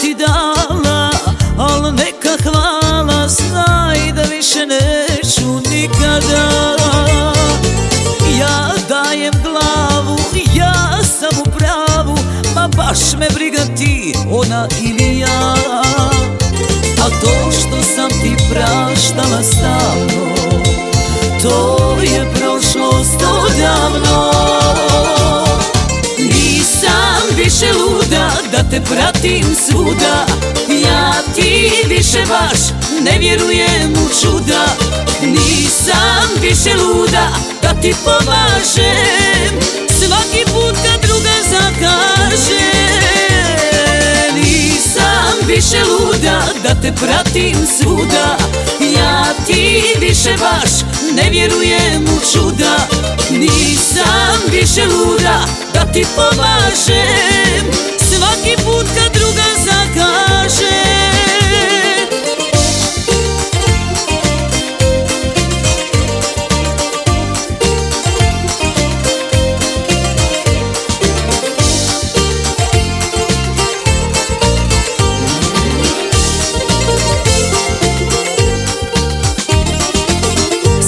ti dala Al neka hvala Znaj da više neću nikada Ja dajem glavu Ja sam u pravu Ma baš me briga ti Ona ili ja A to što sam ti praštala stavno. Te pratim svuda. Ja ti više baš ne vjerujem u čuda. Nisam više luda da ti pomažem. Svaki put kad druga zakaže Nisam više luda da te pratim svuda. Ja ti više baš ne vjerujem u čuda. Nisam više luda da ti pomažem Svaki put kad druga zakaže.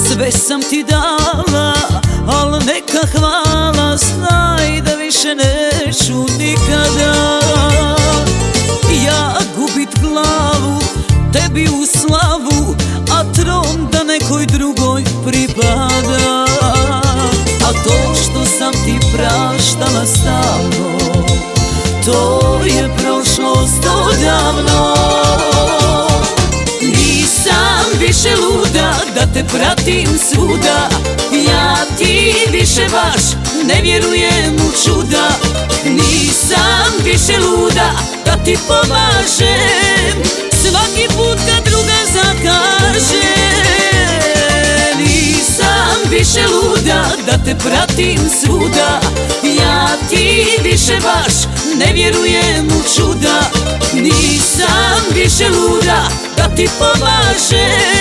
Sve sam ti dala, al neka hvala Znaj da više neću nikada To je prošlost odavno. Nisam više luda da te pratim svuda. Ja ti više baš ne vjerujem u čuda. Nisam više luda da ti pomažem. Svaki put kad druga zakaže. Nisam više luda da te pratim svuda. Ja ti više baš ne vjerujem u čuda Nisam više luda da ti pomažem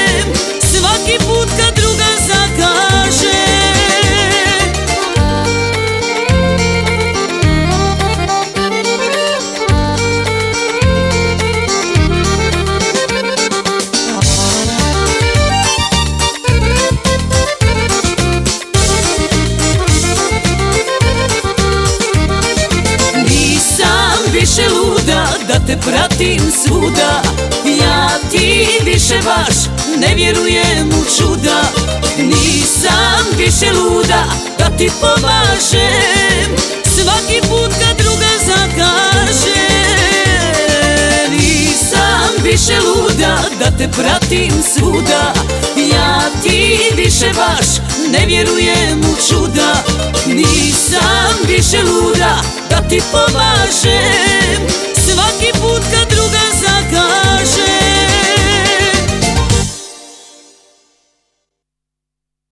te pratim svuda. Ja ti više baš ne vjerujem u čuda. Nisam više luda da ti pomažem. Svaki put kad druga zakaže. Nisam više luda da te pratim svuda. Ja ti više baš ne vjerujem u čuda. Nisam više luda da ti pomažem Svaki put kad druga zakaže